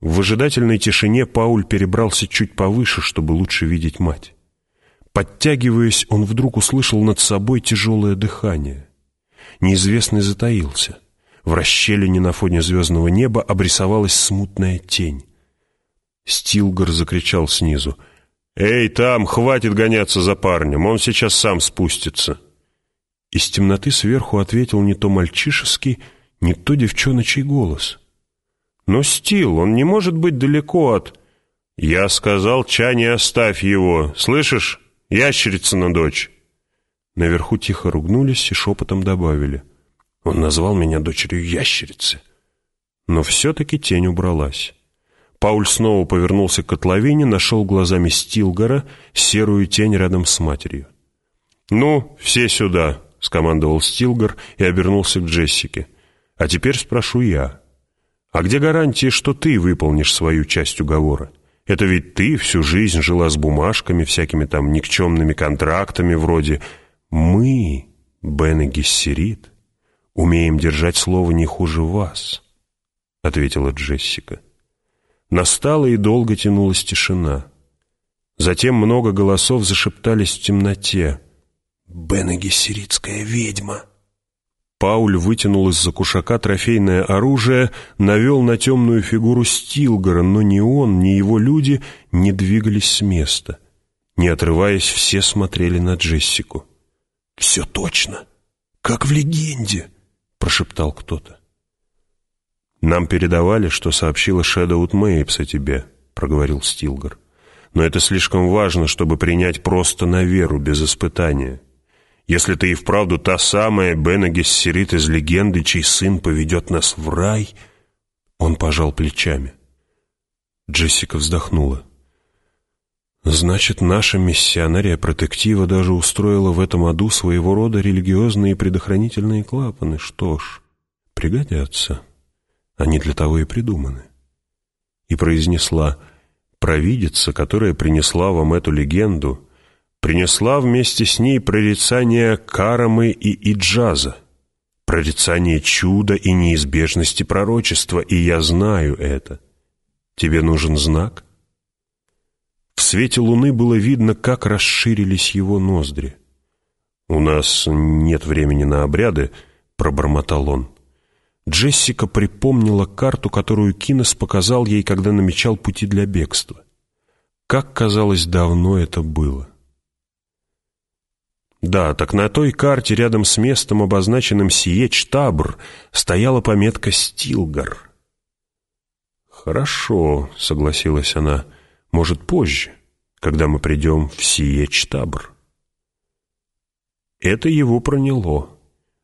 В выжидательной тишине Пауль перебрался чуть повыше, чтобы лучше видеть мать. Подтягиваясь, он вдруг услышал над собой тяжелое дыхание. Неизвестный затаился. В расщелине на фоне звездного неба обрисовалась смутная тень. Стилгар закричал снизу. «Эй, там, хватит гоняться за парнем, он сейчас сам спустится!» Из темноты сверху ответил не то мальчишеский, не то девчоночий голос. «Но, Стил, он не может быть далеко от...» «Я сказал, Чани, оставь его, слышишь? Ящерица на дочь!» Наверху тихо ругнулись и шепотом добавили. «Он назвал меня дочерью ящерицы». Но все-таки тень убралась. Пауль снова повернулся к котловине, нашел глазами Стилгора, серую тень рядом с матерью. «Ну, все сюда!» — скомандовал Стилгар и обернулся к Джессике. «А теперь спрошу я. А где гарантия, что ты выполнишь свою часть уговора? Это ведь ты всю жизнь жила с бумажками, всякими там никчемными контрактами вроде «Мы, Бен и Гессерит, умеем держать слово не хуже вас», — ответила Джессика. Настала и долго тянулась тишина. Затем много голосов зашептались в темноте. «Бен Гессеритская ведьма!» Пауль вытянул из-за кушака трофейное оружие, навел на темную фигуру Стилгора, но ни он, ни его люди не двигались с места. Не отрываясь, все смотрели на Джессику. «Все точно, как в легенде», — прошептал кто-то. «Нам передавали, что сообщила Шэдоут Мэйпс о тебе», — проговорил Стилгар. «Но это слишком важно, чтобы принять просто на веру, без испытания. Если ты и вправду та самая Бена Гессерит из легенды, чей сын поведет нас в рай...» Он пожал плечами. Джессика вздохнула. «Значит, наша миссионария протектива даже устроила в этом аду своего рода религиозные предохранительные клапаны. Что ж, пригодятся. Они для того и придуманы». И произнесла, «Провидица, которая принесла вам эту легенду...» принесла вместе с ней прорицание Карамы и Иджаза, прорицание чуда и неизбежности пророчества, и я знаю это. Тебе нужен знак? В свете луны было видно, как расширились его ноздри. «У нас нет времени на обряды», — пробормотал он. Джессика припомнила карту, которую Кинес показал ей, когда намечал пути для бегства. Как казалось, давно это было. Да, так на той карте рядом с местом, обозначенным Сиеч-Табр, стояла пометка «Стилгар». «Хорошо», — согласилась она, — «может, позже, когда мы придем в Сиеч-Табр». Это его проняло,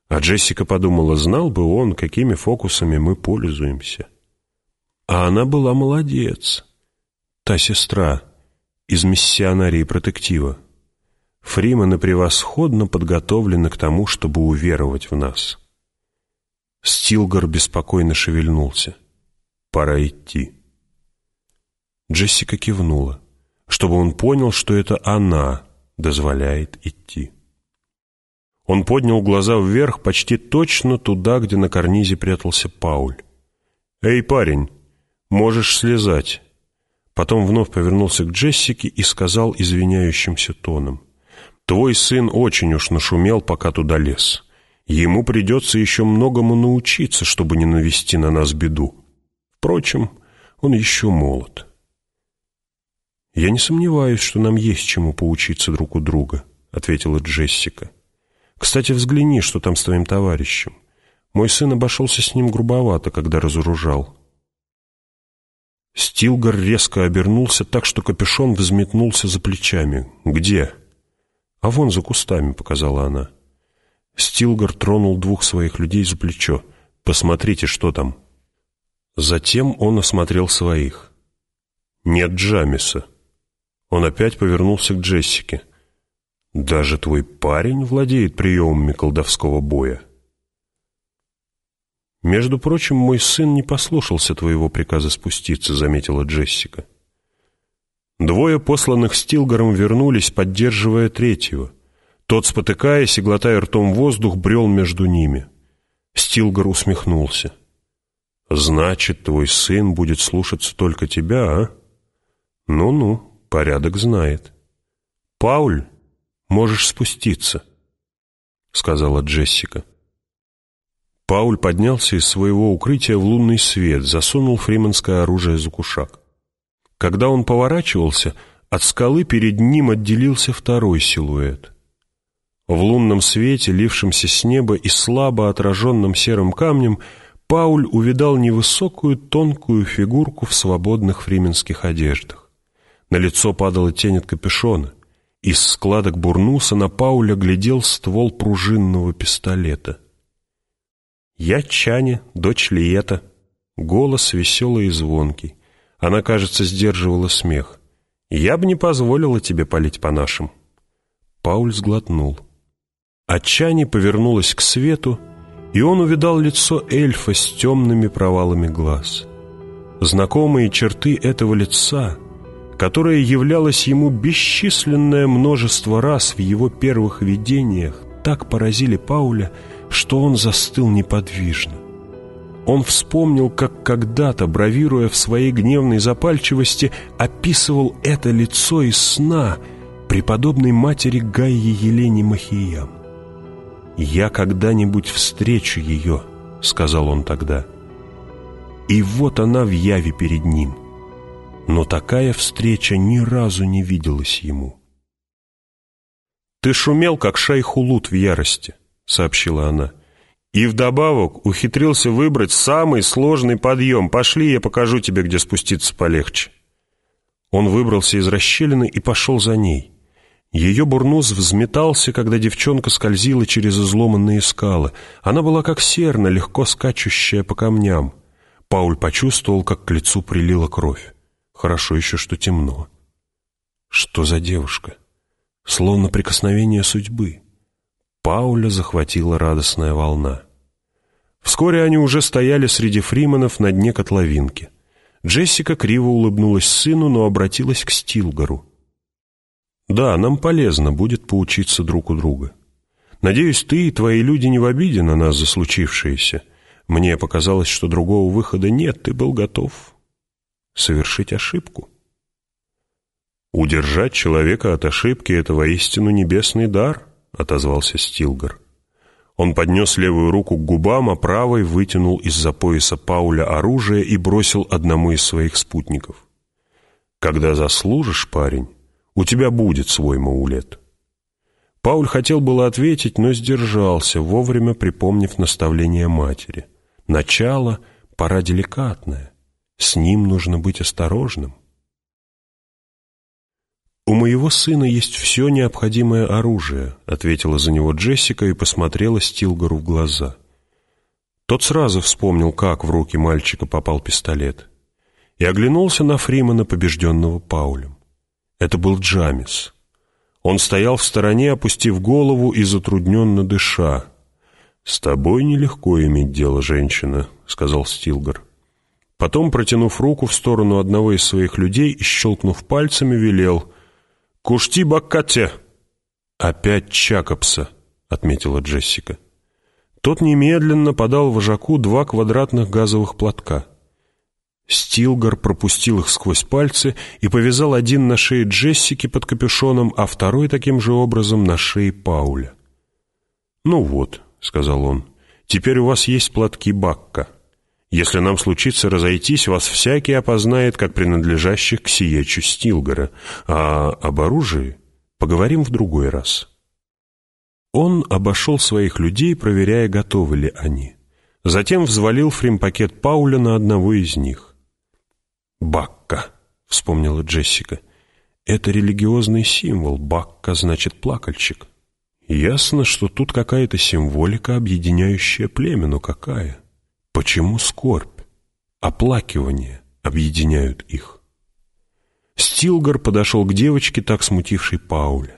а Джессика подумала, знал бы он, какими фокусами мы пользуемся. А она была молодец, та сестра из миссионарии протектива. Фримены превосходно подготовлены к тому, чтобы уверовать в нас. Стилгар беспокойно шевельнулся. «Пора идти». Джессика кивнула, чтобы он понял, что это она дозволяет идти. Он поднял глаза вверх почти точно туда, где на карнизе прятался Пауль. «Эй, парень, можешь слезать». Потом вновь повернулся к Джессике и сказал извиняющимся тоном. Твой сын очень уж нашумел, пока туда лез. Ему придется еще многому научиться, чтобы не навести на нас беду. Впрочем, он еще молод. «Я не сомневаюсь, что нам есть чему поучиться друг у друга», — ответила Джессика. «Кстати, взгляни, что там с твоим товарищем. Мой сын обошелся с ним грубовато, когда разоружал». Стилгар резко обернулся так, что капюшон взметнулся за плечами. «Где?» «А вон за кустами», — показала она. Стилгар тронул двух своих людей за плечо. «Посмотрите, что там». Затем он осмотрел своих. «Нет Джамиса». Он опять повернулся к Джессике. «Даже твой парень владеет приемами колдовского боя». «Между прочим, мой сын не послушался твоего приказа спуститься», — заметила Джессика. Двое посланных Стилгаром вернулись, поддерживая третьего. Тот, спотыкаясь и глотая ртом воздух, брел между ними. Стилгар усмехнулся. Значит, твой сын будет слушаться только тебя, а? Ну-ну, порядок знает. Пауль, можешь спуститься, сказала Джессика. Пауль поднялся из своего укрытия в лунный свет, засунул фриманское оружие за кушак. Когда он поворачивался, от скалы перед ним отделился второй силуэт. В лунном свете, лившемся с неба и слабо отраженным серым камнем, Пауль увидал невысокую тонкую фигурку в свободных фрименских одеждах. На лицо падала тень от капюшона. Из складок бурнуса на Пауля глядел ствол пружинного пистолета. «Я Чане, дочь Лиета». Голос веселый и звонкий. Она, кажется, сдерживала смех. «Я бы не позволила тебе палить по нашим». Пауль сглотнул. А Чани повернулась к свету, и он увидал лицо эльфа с темными провалами глаз. Знакомые черты этого лица, которое являлось ему бесчисленное множество раз в его первых видениях, так поразили Пауля, что он застыл неподвижно. Он вспомнил, как когда-то, бравируя в своей гневной запальчивости, описывал это лицо из сна преподобной матери Гаи Елене Махиям. «Я когда-нибудь встречу ее», — сказал он тогда. И вот она в яве перед ним. Но такая встреча ни разу не виделась ему. «Ты шумел, как шайхулут в ярости», — сообщила она. «И вдобавок ухитрился выбрать самый сложный подъем. Пошли, я покажу тебе, где спуститься полегче». Он выбрался из расщелины и пошел за ней. Ее бурнус взметался, когда девчонка скользила через изломанные скалы. Она была как серна, легко скачущая по камням. Пауль почувствовал, как к лицу прилила кровь. Хорошо еще, что темно. Что за девушка? Словно прикосновение судьбы. Пауля захватила радостная волна. Вскоре они уже стояли среди фриманов на дне котловинки. Джессика криво улыбнулась сыну, но обратилась к Стилгару. «Да, нам полезно будет поучиться друг у друга. Надеюсь, ты и твои люди не в обиде на нас за случившееся. Мне показалось, что другого выхода нет, ты был готов совершить ошибку». «Удержать человека от ошибки — это воистину небесный дар», — отозвался Стилгар. Он поднес левую руку к губам, а правой вытянул из-за пояса Пауля оружие и бросил одному из своих спутников. «Когда заслужишь, парень, у тебя будет свой маулет». Пауль хотел было ответить, но сдержался, вовремя припомнив наставление матери. «Начало — пора деликатное. С ним нужно быть осторожным». «У моего сына есть все необходимое оружие», — ответила за него Джессика и посмотрела Стилгару в глаза. Тот сразу вспомнил, как в руки мальчика попал пистолет, и оглянулся на Фримана, побежденного Паулем. Это был Джамис. Он стоял в стороне, опустив голову и затрудненно дыша. «С тобой нелегко иметь дело, женщина», — сказал Стилгар. Потом, протянув руку в сторону одного из своих людей и щелкнув пальцами, велел — «Кушти Баккате!» «Опять Чакопса», — отметила Джессика. Тот немедленно подал вожаку два квадратных газовых платка. Стилгар пропустил их сквозь пальцы и повязал один на шее Джессики под капюшоном, а второй таким же образом на шее Пауля. «Ну вот», — сказал он, — «теперь у вас есть платки Бакка». Если нам случится разойтись, вас всякий опознает как принадлежащих к сиечу Стилгора, а об оружии поговорим в другой раз». Он обошел своих людей, проверяя, готовы ли они. Затем взвалил фримпакет Пауля на одного из них. «Бакка», — вспомнила Джессика. «Это религиозный символ. Бакка значит плакальщик. Ясно, что тут какая-то символика, объединяющая племя, но какая?» Почему скорбь, оплакивание объединяют их? Стилгар подошел к девочке, так смутившей Пауля.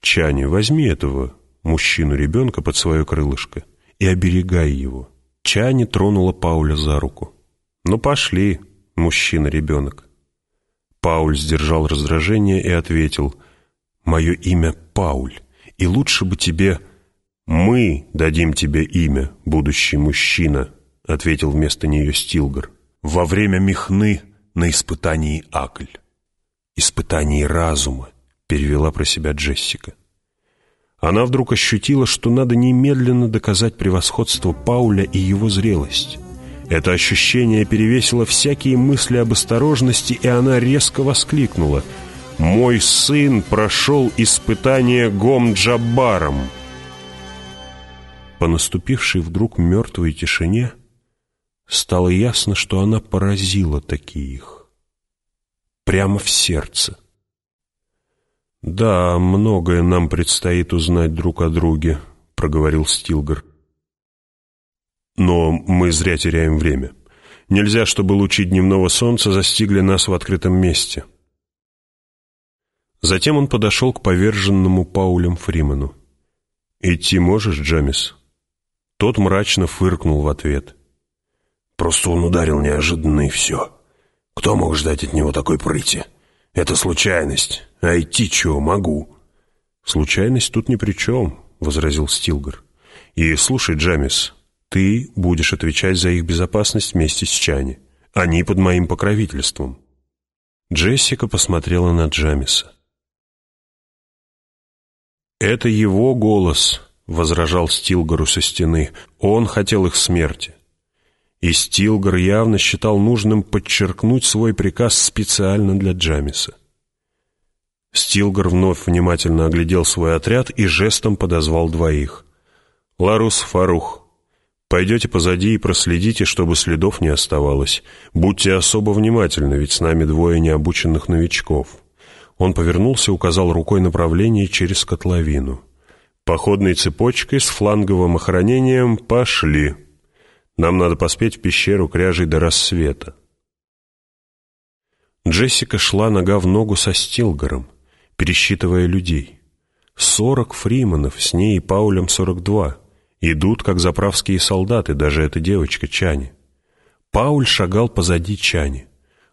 «Чани, возьми этого мужчину-ребенка под свое крылышко и оберегай его». Чани тронула Пауля за руку. «Ну пошли, мужчина-ребенок». Пауль сдержал раздражение и ответил, «Мое имя Пауль, и лучше бы тебе...» «Мы дадим тебе имя, будущий мужчина», — ответил вместо нее Стилгар. «Во время Мехны на испытании Акль». «Испытании разума», — перевела про себя Джессика. Она вдруг ощутила, что надо немедленно доказать превосходство Пауля и его зрелость. Это ощущение перевесило всякие мысли об осторожности, и она резко воскликнула. «Мой сын прошел испытание Гом-Джаббаром!» По наступившей вдруг мертвой тишине стало ясно, что она поразила таких. Прямо в сердце. «Да, многое нам предстоит узнать друг о друге», — проговорил Стилгар. «Но мы зря теряем время. Нельзя, чтобы лучи дневного солнца застигли нас в открытом месте». Затем он подошел к поверженному Паулем Фриману. «Идти можешь, Джамис?» Тот мрачно фыркнул в ответ. «Просто он ударил неожиданно, и все. Кто мог ждать от него такой прыти?» Это случайность, а идти чего могу». «Случайность тут ни при чем», — возразил Стилгар. «И слушай, Джамис, ты будешь отвечать за их безопасность вместе с Чани. Они под моим покровительством». Джессика посмотрела на Джамиса. «Это его голос», — возражал Стилгару со стены. «Он хотел их смерти. И Стилгар явно считал нужным подчеркнуть свой приказ специально для Джамиса. Стилгар вновь внимательно оглядел свой отряд и жестом подозвал двоих. «Ларус, Фарух, пойдете позади и проследите, чтобы следов не оставалось. Будьте особо внимательны, ведь с нами двое необученных новичков». Он повернулся и указал рукой направление через котловину. «Походной цепочкой с фланговым охранением пошли». Нам надо поспеть в пещеру кряжей до рассвета. Джессика шла нога в ногу со Стилгаром, пересчитывая людей. Сорок фриманов, с ней и Паулем сорок два. Идут, как заправские солдаты, даже эта девочка Чани. Пауль шагал позади Чани.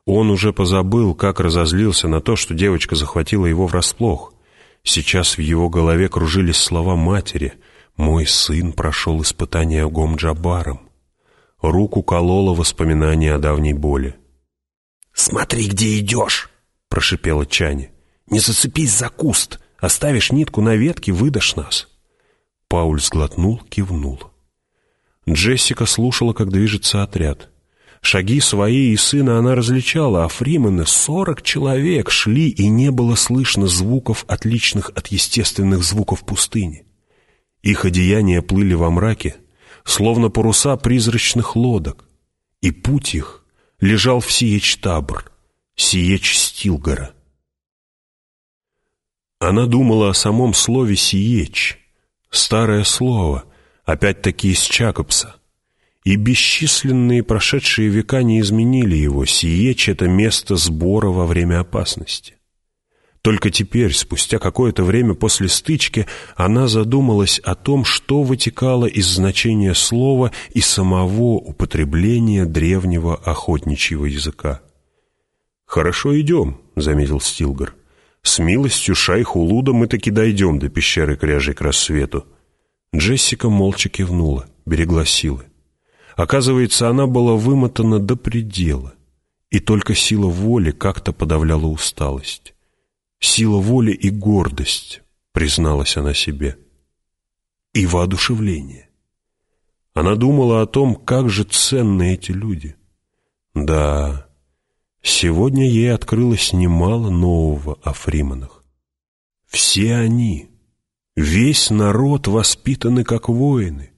Он уже позабыл, как разозлился на то, что девочка захватила его врасплох. Сейчас в его голове кружились слова матери «Мой сын прошел испытание Гом-Джабаром». Руку кололо воспоминание о давней боли. «Смотри, где идешь!» — прошипела Чани. «Не зацепись за куст! Оставишь нитку на ветке, выдашь нас!» Пауль сглотнул, кивнул. Джессика слушала, как движется отряд. Шаги свои и сына она различала, а Фримены, сорок человек, шли, и не было слышно звуков, отличных от естественных звуков пустыни. Их одеяния плыли во мраке, словно паруса призрачных лодок, и путь их лежал в Сиеч-Табр, Сиеч-Стилгора. Она думала о самом слове «сиеч», старое слово, опять-таки из Чакопса, и бесчисленные прошедшие века не изменили его. Сиеч — это место сбора во время опасности. Только теперь, спустя какое-то время после стычки, она задумалась о том, что вытекало из значения слова и самого употребления древнего охотничьего языка. «Хорошо идем», — заметил Стилгар. «С милостью шайху Луда мы таки дойдем до пещеры кряжей к рассвету». Джессика молча кивнула, берегла силы. Оказывается, она была вымотана до предела, и только сила воли как-то подавляла усталость. Сила воли и гордость, призналась она себе, и воодушевление. Она думала о том, как же ценны эти люди. Да, сегодня ей открылось немало нового о Фриманах. Все они, весь народ воспитаны как воины.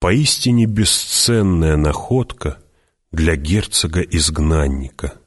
Поистине бесценная находка для герцога-изгнанника.